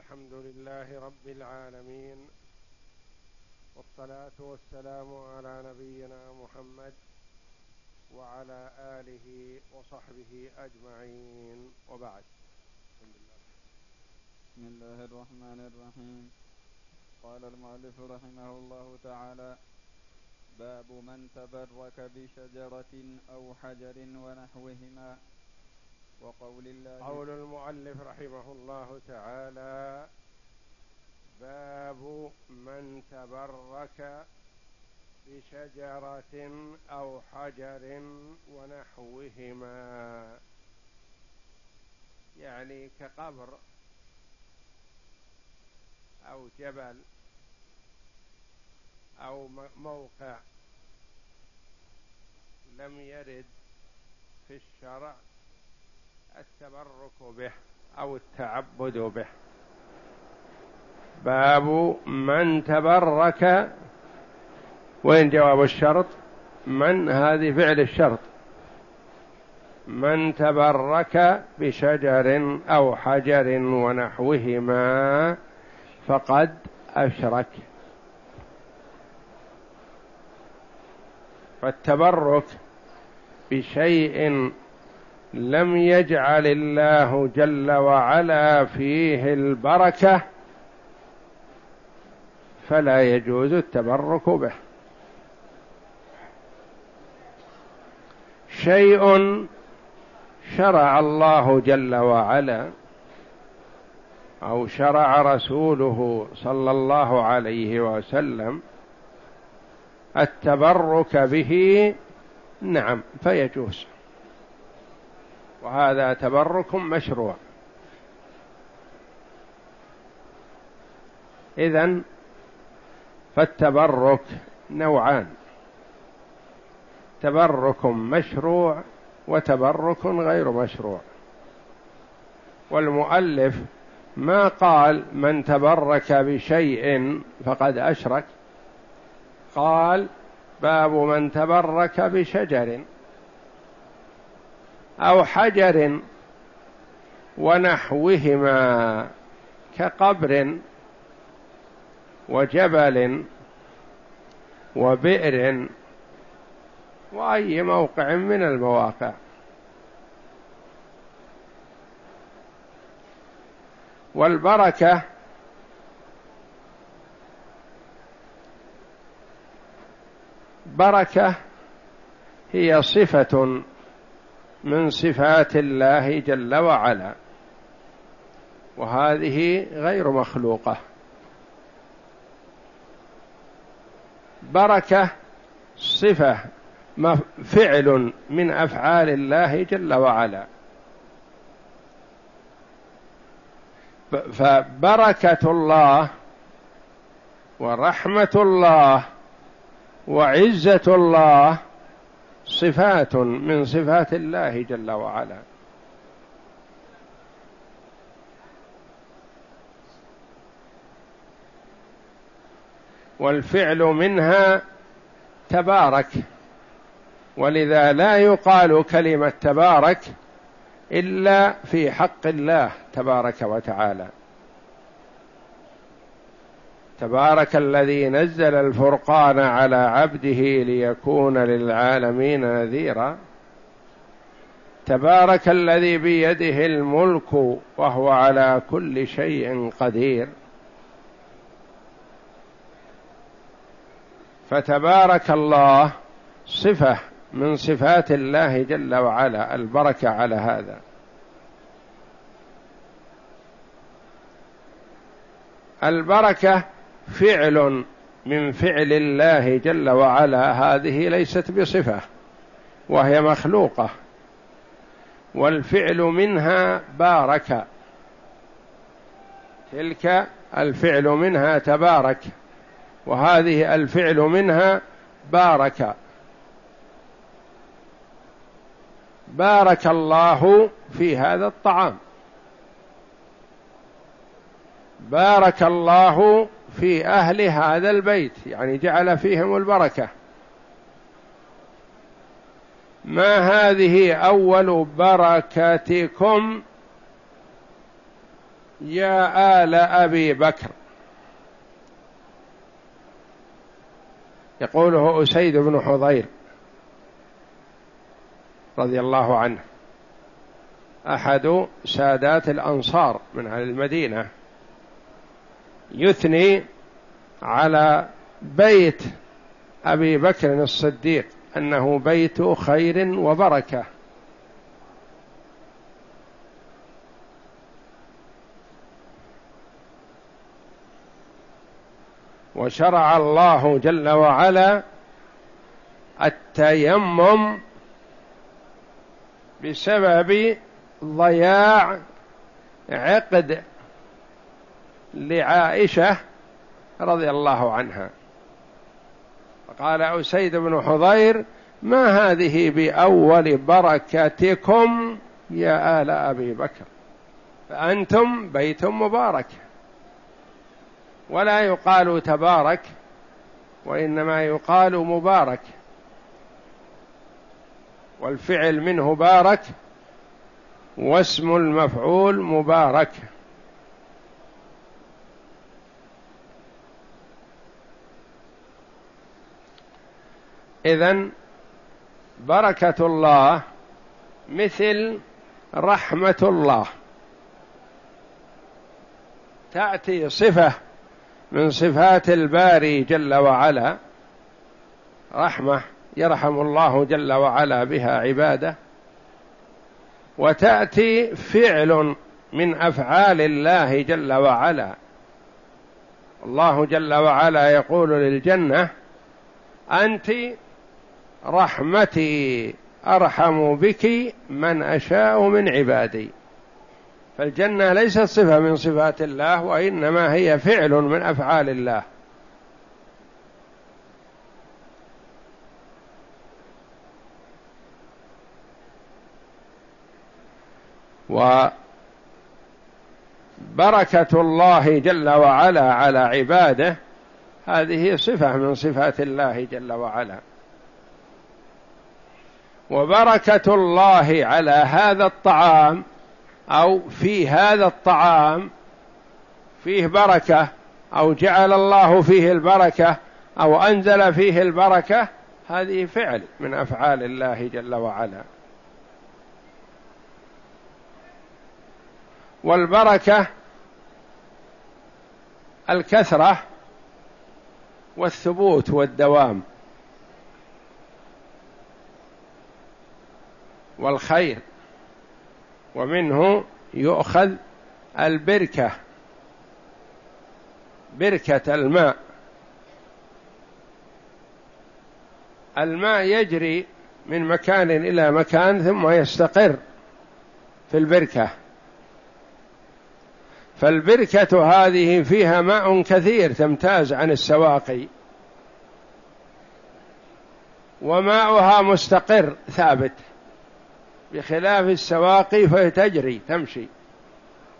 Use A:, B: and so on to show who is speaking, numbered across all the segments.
A: الحمد لله رب العالمين والصلاة والسلام على نبينا محمد وعلى آله وصحبه أجمعين. وبعد.
B: بسم الله الرحمن الرحيم. قال المؤلف رحمه الله تعالى باب من تبرك بشجرة أو حجر ونحوهما. وقول الله
A: قول المؤلف رحمه الله تعالى باب من تبرك بشجرة أو حجر ونحوهما. يعني كقبر أو جبل أو موقع لم يرد في الشرع التبرك به أو التعبد به. باب من تبرك وين جواب الشرط؟ من هذه فعل الشرط. من تبرك بشجر أو حجر ونحوهما فقد أشرك. فالتبرك بشيء لم يجعل الله جل وعلا فيه البركة فلا يجوز التبرك به. شيء شرع الله جل وعلا أو شرع رسوله صلى الله عليه وسلم التبرك به نعم فيجوز. وهذا تبرك مشروع. إذن فالتبرك نوعان. تبرك مشروع وتبرك غير مشروع. والمؤلف ما قال من تبرك بشيء فقد أشرك. قال باب من تبرك بشجر. أو حجر ونحوهما كقبر وجبل وبئر وأي موقع من المواقع. والبركة بركة هي صفة من صفات الله جل وعلا وهذه غير مخلوقة. بركة صفة فعل من أفعال الله جل وعلا. فبركة الله ورحمة الله وعزة الله صفات من صفات الله جل وعلا. والفعل منها تبارك. ولذا لا يقال كلمة تبارك إلا في حق الله تبارك وتعالى. تبارك الذي نزل الفرقان على عبده ليكون للعالمين نذيرا. تبارك الذي بيده الملك وهو على كل شيء قدير. فتبارك الله صفة من صفات الله جل وعلا البركة على هذا. البركة فعل من فعل الله جل وعلا هذه ليست بصفة وهي مخلوقة. والفعل منها بارك. تلك الفعل منها تبارك وهذه الفعل منها بارك. بارك الله في هذا الطعام. بارك الله في أهل هذا البيت يعني جعل فيهم البركة. ما هذه أول بركاتكم يا آل أبي بكر؟ يقوله أسيد بن حضير رضي الله عنه أحد سادات الأنصار من أهل المدينة. يثني على بيت أبي بكر الصديق أنه بيت خير وبركة. وشرع الله جل وعلا التيمم بسبب ضياع عقد لعائشة رضي الله عنها. قال أسيد بن حضير ما هذه بأول بركتكم يا آل أبي بكر؟ فأنتم بيت مبارك. ولا يقال تبارك وإنما يقال مبارك. والفعل منه بارك واسم المفعول مبارك. إذن بركة الله مثل رحمة الله. تأتي صفة من صفات الباري جل وعلا. رحمة يرحم الله جل وعلا بها عباده. وتأتي فعل من أفعال الله جل وعلا. الله جل وعلا يقول للجنة أنت رحمتي أرحم بك من أشاء من عبادي. فالجنة ليست صفة من صفات الله وإنما هي فعل من أفعال الله. وبركة الله جل وعلا على عباده هذه صفة من صفات الله جل وعلا. وبركة الله على هذا الطعام أو في هذا الطعام فيه بركة أو جعل الله فيه البركة أو أنزل فيه البركة هذه فعل من أفعال الله جل وعلا. والبركة الكثرة والثبوت والدوام. والخير ومنه يؤخذ البركة بركة الماء. الماء يجري من مكان إلى مكان ثم يستقر في البركة. فالبركة هذه فيها ماء كثير تمتاز عن السواقي. وماؤها مستقر ثابت. بخلاف السواقي فهي تجري تمشي.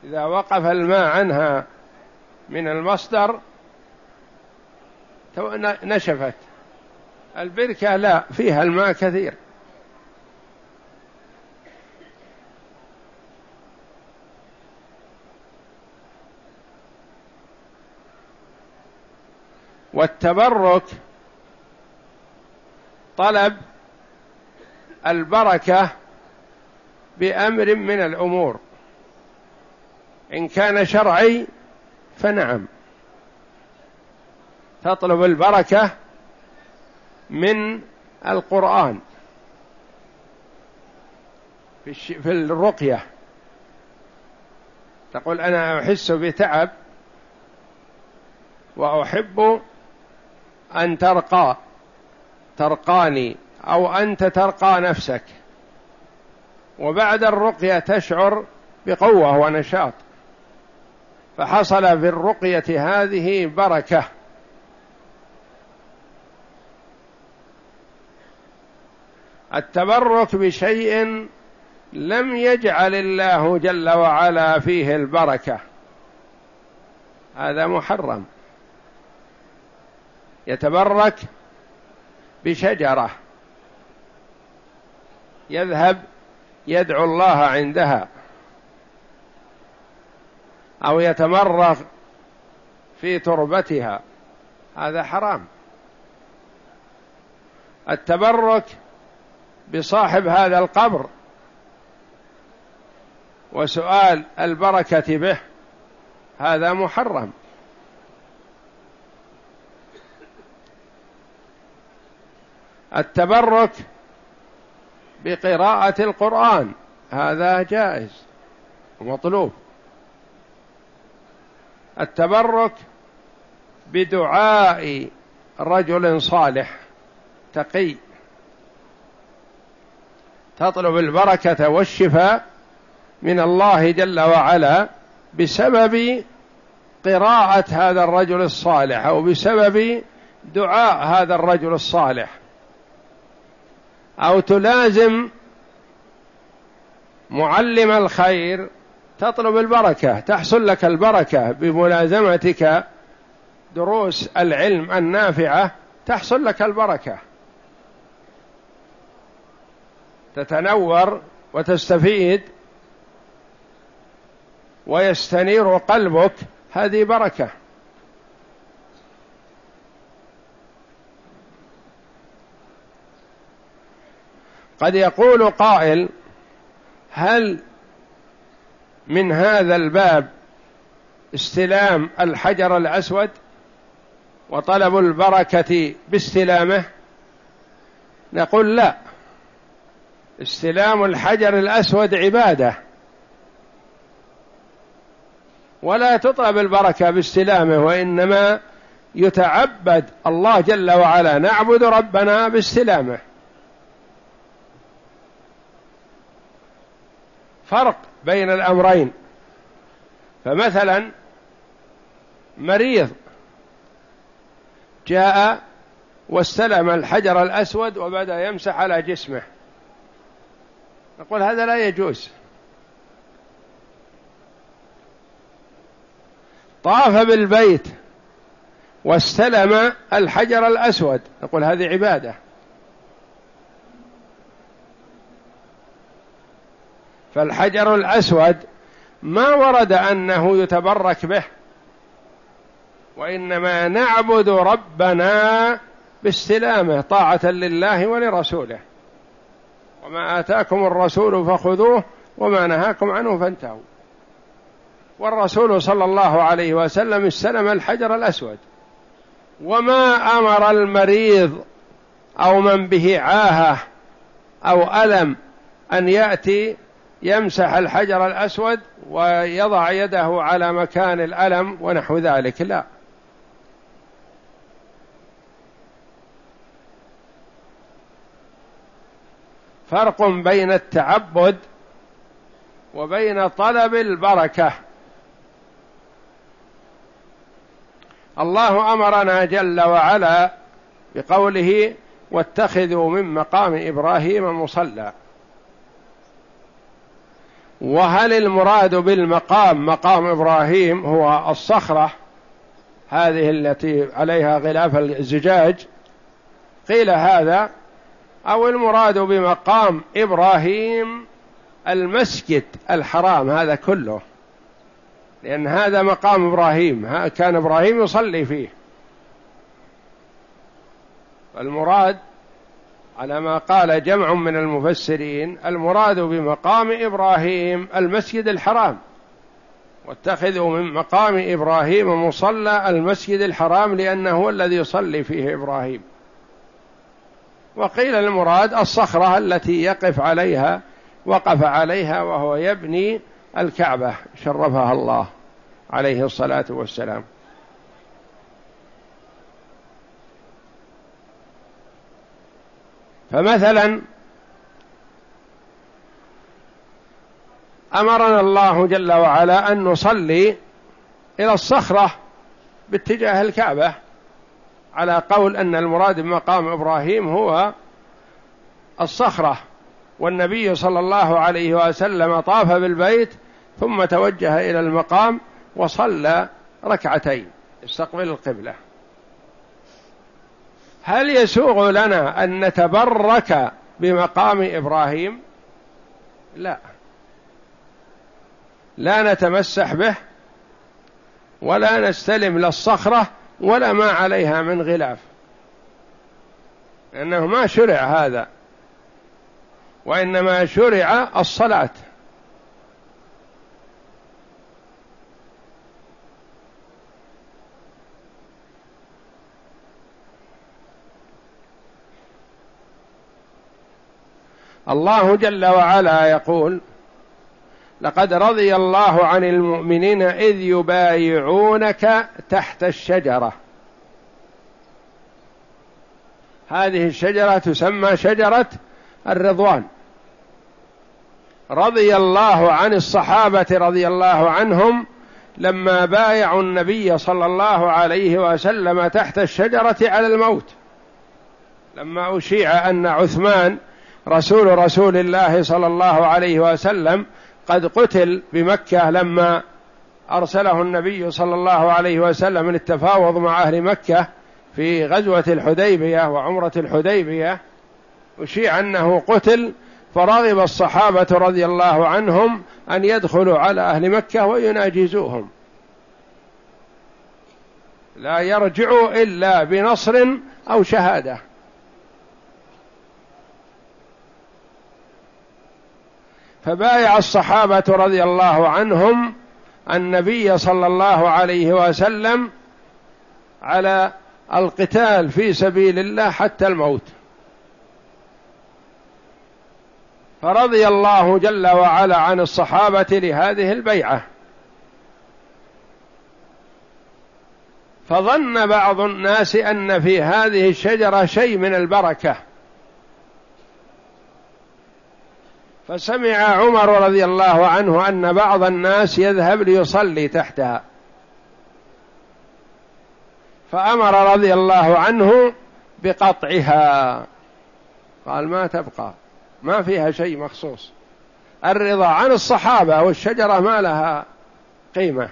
A: إذا وقف الماء عنها من المصدر نشفت. البركة لا فيها الماء كثير. والتبرك طلب البركة بأمر من الأمور. إن كان شرعي فنعم. تطلب البركة من القرآن في الرقية. تقول أنا أحس بتعب وأحب أن ترقى ترقاني أو أنت ترقى نفسك. وبعد الرقية تشعر بقوة ونشاط. فحصل في الرقية هذه بركة. التبرك بشيء لم يجعل الله جل وعلا فيه البركة. هذا محرم. يتبرك بشجرة. يذهب يدعو الله عندها أو يتمرغ في تربتها. هذا حرام. التبرك بصاحب هذا القبر وسؤال البركة به هذا محرم. التبرك بقراءة القرآن. هذا جائز. ومطلوب التبرك بدعاء رجل صالح تقي. تطلب البركة والشفاء من الله جل وعلا بسبب قراءة هذا الرجل الصالح أو بسبب دعاء هذا الرجل الصالح. أو تلازم معلم الخير تطلب البركة تحصل لك البركة بملازمتك دروس العلم النافعة تحصل لك البركة. تتنور وتستفيد ويستنير قلبك هذه بركة. قد يقول قائل هل من هذا الباب استلام الحجر الأسود وطلب البركة باستلامه؟ نقول لا. استلام الحجر الأسود عبادة. ولا تطلب البركة باستلامه وإنما يتعبد الله جل وعلا. نعبد ربنا باستلامه. فرق بين الأمرين. فمثلا مريض جاء واستلم الحجر الأسود وبدا يمسح على جسمه. نقول هذا لا يجوز. طاف بالبيت واستلم الحجر الأسود. نقول هذه عبادة. فالحجر الأسود ما ورد أنه يتبرك به وإنما نعبد ربنا باستلامه طاعة لله ولرسوله. وما آتاكم الرسول فخذوه وما نهاكم عنه فانتهوا. والرسول صلى الله عليه وسلم استلم الحجر الأسود. وما أمر المريض أو من به عاهة أو ألم أن يأتي يمسح الحجر الأسود ويضع يده على مكان الألم ونحو ذلك. لا. فرق بين التعبد وبين طلب البركة. الله أمرنا جل وعلا بقوله واتخذوا من مقام إبراهيم مصلى وهل المراد بالمقام مقام إبراهيم هو الصخرة هذه التي عليها غلاف الزجاج؟ قيل هذا أو المراد بمقام إبراهيم المسجد الحرام هذا كله. لأن هذا مقام إبراهيم كان إبراهيم يصلي فيه. المراد على ما قال جمع من المفسرين المراد بمقام إبراهيم المسجد الحرام. واتخذوا من مقام إبراهيم مصلى المسجد الحرام لأنه هو الذي يصلي فيه إبراهيم. وقيل المراد الصخرة التي يقف عليها وقف عليها وهو يبني الكعبة شرفها الله عليه الصلاة والسلام. فمثلا أمرنا الله جل وعلا أن نصلي إلى الصخرة باتجاه الكعبة على قول أن المراد بمقام إبراهيم هو الصخرة والنبي صلى الله عليه وسلم طاف بالبيت ثم توجه إلى المقام وصلى ركعتين استقبل القبلة. هل يسوغ لنا أن نتبرك بمقام إبراهيم؟ لا. لا نتمسح به ولا نستلم لا الصخرة ولا ما عليها من غلاف. لأنه ما شرع هذا وإنما شرع الصلاة. الله جل وعلا يقول لقد رضي الله عن المؤمنين إذ يبايعونك تحت الشجرة. هذه الشجرة تسمى شجرة الرضوان. رضي الله عن الصحابة رضي الله عنهم لما بايعوا النبي صلى الله عليه وسلم تحت الشجرة على الموت. لما أشيع أن عثمان رسول رسول الله صلى الله عليه وسلم قد قتل بمكة لما أرسله النبي صلى الله عليه وسلم للتفاوض مع أهل مكة في غزوة الحديبية وعمرة الحديبية أشيع أنه قتل فرغب الصحابة رضي الله عنهم أن يدخلوا على أهل مكة ويناجزوهم. لا يرجعوا إلا بنصر أو شهادة. فبايع الصحابة رضي الله عنهم النبي صلى الله عليه وسلم على القتال في سبيل الله حتى الموت. فرضي الله جل وعلا عن الصحابة لهذه البيعة. فظن بعض الناس أن في هذه الشجرة شيء من البركة. فسمع عمر رضي الله عنه أن بعض الناس يذهب ليصلي تحتها. فأمر رضي الله عنه بقطعها. قال ما تبقى. ما فيها شيء مخصوص. الرضا عن الصحابة والشجرة ما لها قيمة.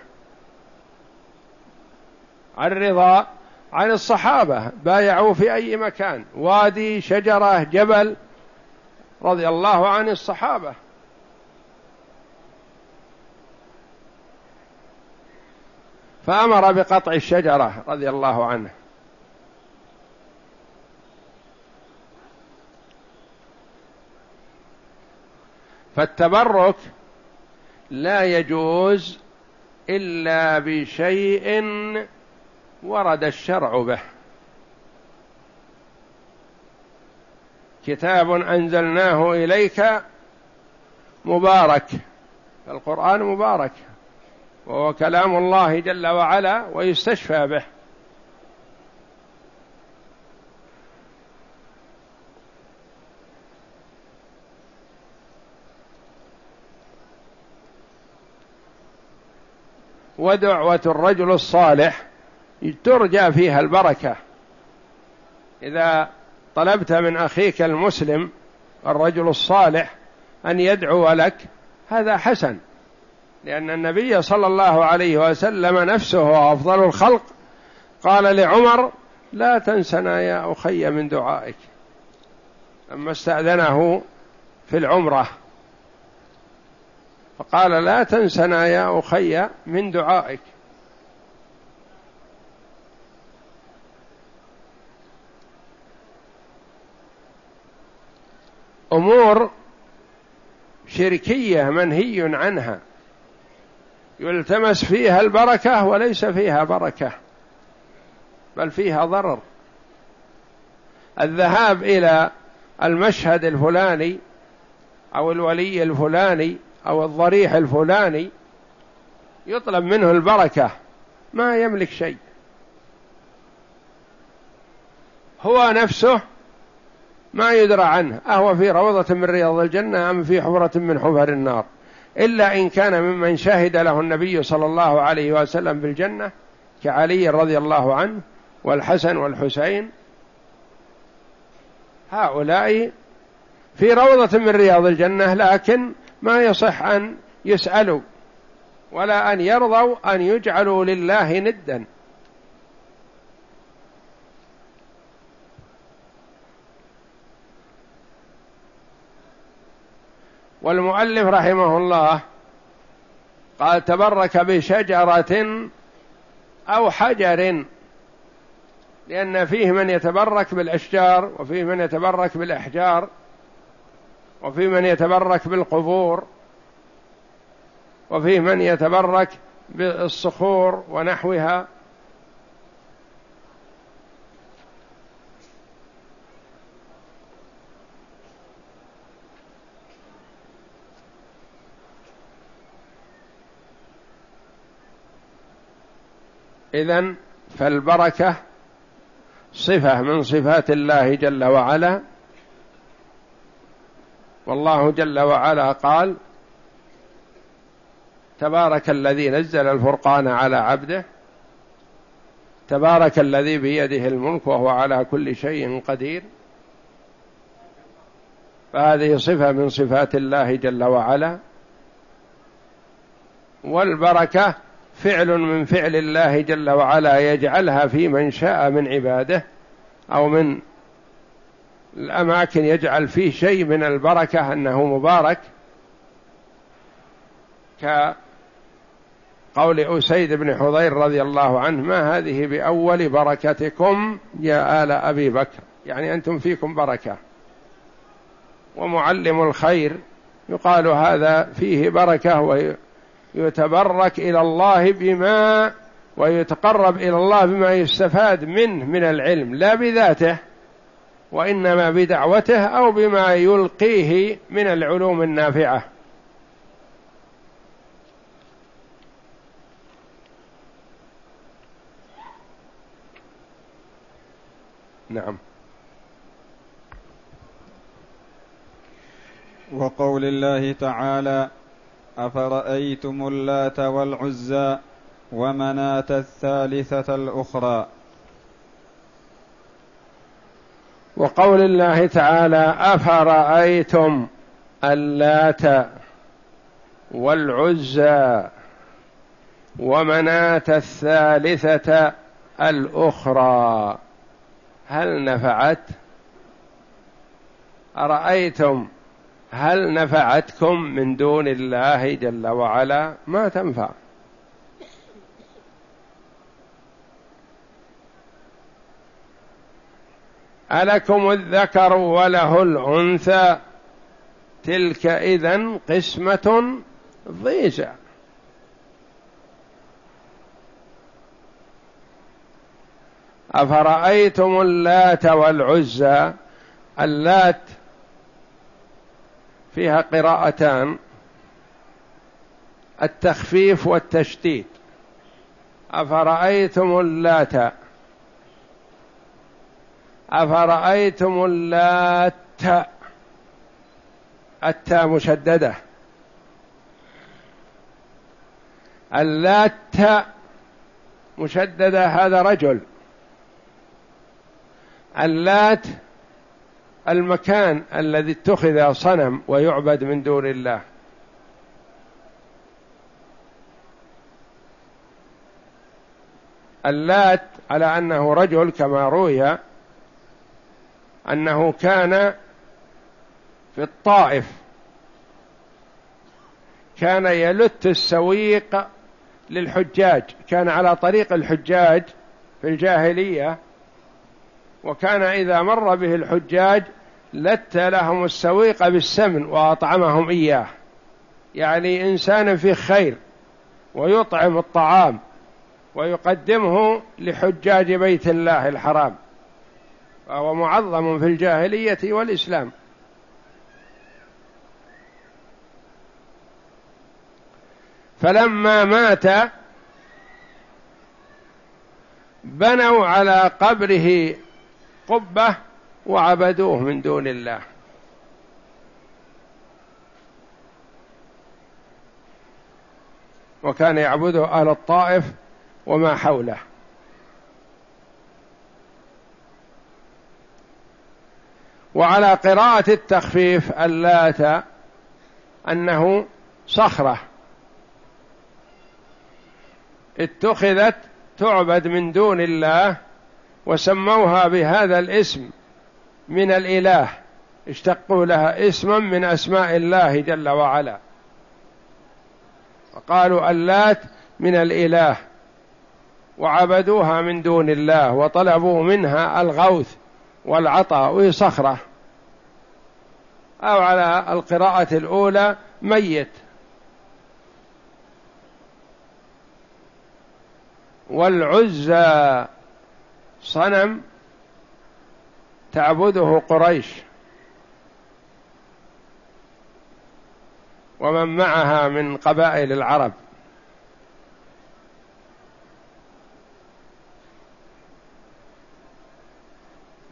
A: الرضا عن الصحابة بايعوا في أي مكان. وادي شجرة جبل رضي الله عن الصحابة. فأمر بقطع الشجرة رضي الله عنه. فالتبرك لا يجوز إلا بشيء ورد الشرع به. كتاب أنزلناه إليك مبارك. القرآن مبارك. وهو كلام الله جل وعلا ويستشفى به. ودعوة الرجل الصالح ترجى فيها البركة. إذا طلبت من أخيك المسلم الرجل الصالح أن يدعو لك هذا حسن لأن النبي صلى الله عليه وسلم نفسه أفضل الخلق. قال لعمر لا تنسنا يا أخي من دعائك. لما استأذنه في العمرة. فقال لا تنسنا يا أخي من دعائك. أمور شركية منهي عنها. يلتمس فيها البركة وليس فيها بركة بل فيها ضرر. الذهاب إلى المشهد الفلاني أو الولي الفلاني أو الضريح الفلاني يطلب منه البركة ما يملك شيء. هو نفسه ما يدرى عنه أهو في روضة من رياض الجنة أم في حفرة من حفر النار. إلا إن كان ممن شهد له النبي صلى الله عليه وسلم بالجنة كعلي رضي الله عنه والحسن والحسين. هؤلاء في روضة من رياض الجنة لكن ما يصح أن يسألوا ولا أن يرضوا أن يجعلوا لله ندا. والمؤلف رحمه الله قال تبرك بشجرة أو حجر لأن فيه من يتبرك بالأشجار وفيه من يتبرك بالأحجار وفيه من يتبرك بالقبور وفيه من يتبرك بالصخور ونحوها. إذن فالبركة صفة من صفات الله جل وعلا. والله جل وعلا قال تبارك الذي نزل الفرقان على عبده تبارك الذي بيده الملك وهو على كل شيء قدير. فهذه صفة من صفات الله جل وعلا. والبركة فعل من فعل الله جل وعلا يجعلها في من شاء من عباده أو من الأماكن يجعل فيه شيء من البركة أنه مبارك كقول أسيد بن حضير رضي الله عنه ما هذه بأول بركتكم يا آل أبي بكر؟ يعني أنتم فيكم بركة. ومعلم الخير يقال هذا فيه بركة يتبرك إلى الله بما ويتقرب إلى الله بما يستفاد منه من العلم لا بذاته وإنما بدعوته أو بما يلقيه من العلوم النافعة. نعم.
B: وقول الله تعالى أفرأيتم اللات والعزى ومناة الثالثة الأخرى؟
A: وقول الله تعالى أفرأيتم اللات والعزى ومناة الثالثة الأخرى. هل نفعت؟ أرأيتم هل نفعتكم من دون الله جل وعلا؟ ما تنفع. ألكم الذكر وله الأنثى؟ تلك إذا قسمة ضيزى. أفرأيتم اللات والعزى؟ اللات فيها قراءتان التخفيف والتشديد. أفرأيتم اللات؟ أفرأيتم اللات؟ التاء مشددة. اللات مشددة هذا رجل. اللات المكان الذي اتخذ صنم ويعبد من دون الله. اللات على أنه رجل كما روي أنه كان في الطائف. كان يلت السويق للحجاج. كان على طريق الحجاج في الجاهلية. وكان إذا مر به الحجاج لت لهم السويق بالسمن وأطعمهم إياه. يعني إنسان في خير ويطعم الطعام ويقدمه لحجاج بيت الله الحرام فهو معظم في الجاهلية والإسلام. فلما مات بنوا على قبره قبة وعبدوه من دون الله. وكان يعبده أهل الطائف وما حوله. وعلى قراءة التخفيف اللات أنه صخرة. اتخذت تعبد من دون الله وسموها بهذا الاسم. من الإله اشتقوا لها اسما من أسماء الله جل وعلا. وقالوا اللات من الإله وعبدوها من دون الله وطلبوا منها الغوث والعطاء صخرة. أو على القراءة الأولى ميت. والعزى صنم تعبده قريش. ومن معها من قبائل العرب.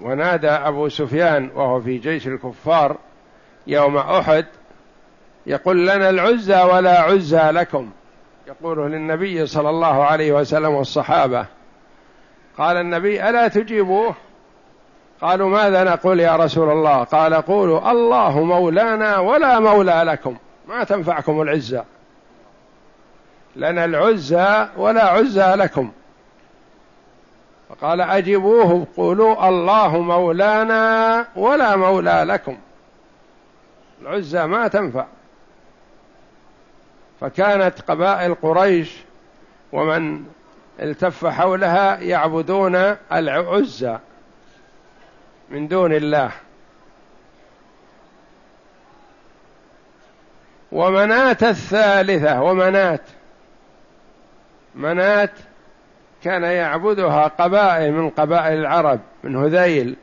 A: ونادى أبو سفيان وهو في جيش الكفار يوم أحد يقول لنا العزى ولا عزى لكم. يقوله للنبي صلى الله عليه وسلم والصحابة. قال النبي ألا تجيبوه؟ قالوا ماذا نقول يا رسول الله؟ قال قولوا الله مولانا ولا مولى لكم ما تنفعكم العزة. لنا العزى ولا عزى لكم. فقال أجيبوه قولوا الله مولانا ولا مولى لكم. العزى ما تنفع. فكانت قبائل قريش ومن التف حولها يعبدون العزى من دون الله. ومناة الثالثة ومناة. مناة كان يعبدها قبائل من قبائل العرب من هذيل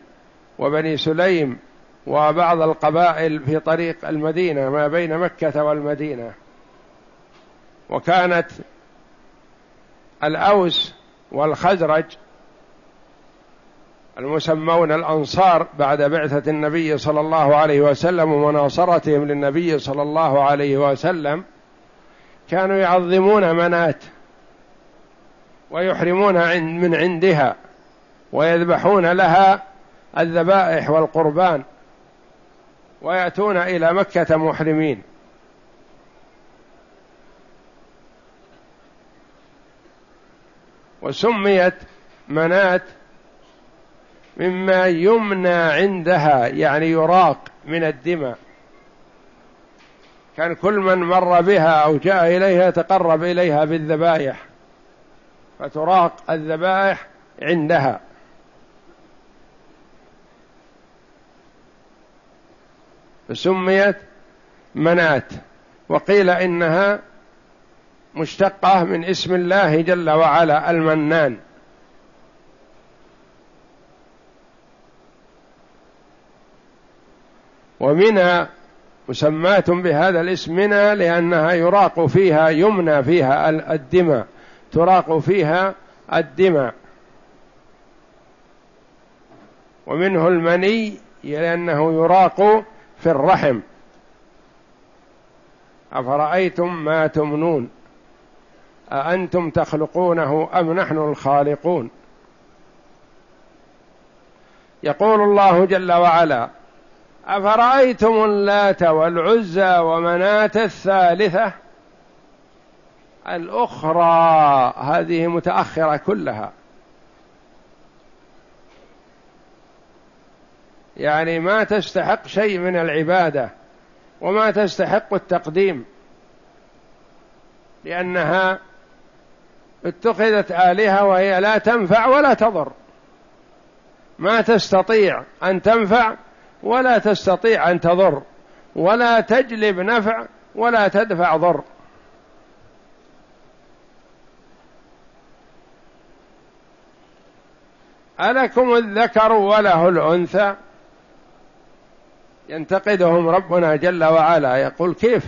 A: وبني سليم وبعض القبائل في طريق المدينة ما بين مكة والمدينة. وكانت الأوس والخزرج المسمون الأنصار بعد بعثة النبي صلى الله عليه وسلم ومناصرتهم للنبي صلى الله عليه وسلم كانوا يعظمون منات ويحرمون من عندها ويذبحون لها الذبائح والقربان ويأتون إلى مكة محرمين. وسميت منات مما يمنى عندها يعني يراق من الدماء. كان كل من مر بها أو جاء إليها تقرب إليها بالذبائح فتراق الذبائح عندها. فسميت منات. وقيل إنها مشتقة من اسم الله جل وعلا المنان. ومنى مسماة بهذا الاسم منى لأنها يراق فيها يمنى فيها الدماء تراق فيها الدماء. ومنه المني لأنه يراق في الرحم. أفرأيتم ما تمنون؟ أأنتم تخلقونه أم نحن الخالقون؟ يقول الله جل وعلا أفرأيتم اللات والعزى ومناة الثالثة؟ الأخرى هذه متأخرة كلها. يعني ما تستحق شيء من العبادة وما تستحق التقديم لأنها اتخذت آلهة وهي لا تنفع ولا تضر. ما تستطيع أن تنفع ولا تستطيع أن تضر ولا تجلب نفع ولا تدفع ضر. ألكم الذكر وله الأنثى؟ ينتقدهم ربنا جل وعلا يقول كيف؟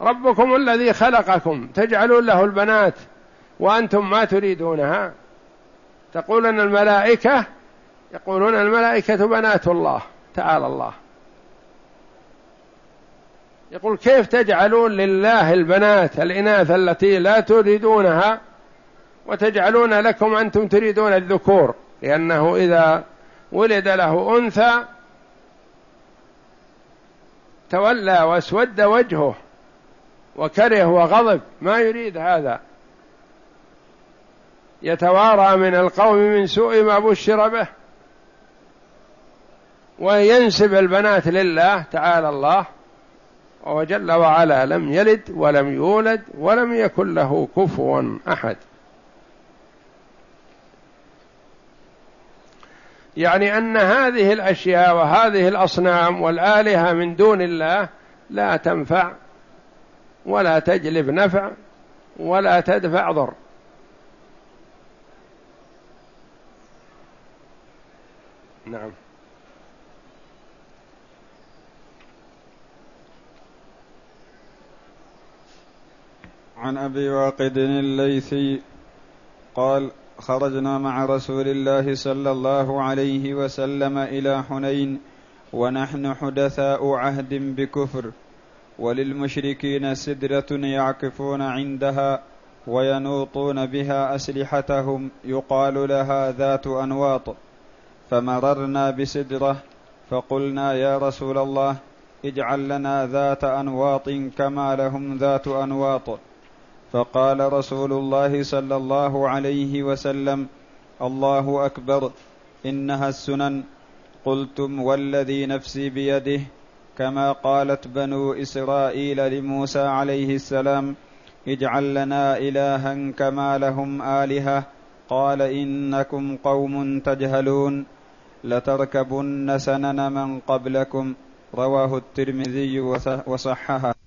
A: ربكم الذي خلقكم تجعلون له البنات وأنتم ما تريدونها. تقولون الملائكة يقولون الملائكة بنات الله تعالى الله. يقول كيف تجعلون لله البنات الإناث التي لا تريدونها وتجعلون لكم أنتم تريدون الذكور؟ لأنه إذا ولد له أنثى تولى واسود وجهه وكره وغضب ما يريد هذا. يتوارى من القوم من سوء ما بشر به. وينسب البنات لله تعالى الله وهو جل وعلا لم يلد ولم يولد ولم يكن له كفوا أحد. يعني أن هذه الأشياء وهذه الأصنام والآلهة من دون الله لا تنفع ولا تجلب نفع ولا تدفع ضر. نعم.
B: عن أبي واقد الليثي قال خرجنا مع رسول الله صلى الله عليه وسلم إلى حنين ونحن حدثاء عهد بكفر وللمشركين سدرة يعكفون عندها وينوطون بها أسلحتهم يقال لها ذات أنواط. فمررنا بسدرة فقلنا يا رسول الله اجعل لنا ذات أنواط كما لهم ذات أنواط. فقال رسول الله صلى الله عليه وسلم الله أكبر إنها السنن. قلتم والذي نفسي بيده كما قالت بنو إسرائيل لموسى عليه السلام اجعل لنا إلها كما لهم آلهة. قال إنكم قوم تجهلون. لتركبن سنن من قبلكم. رواه الترمذي وصححه.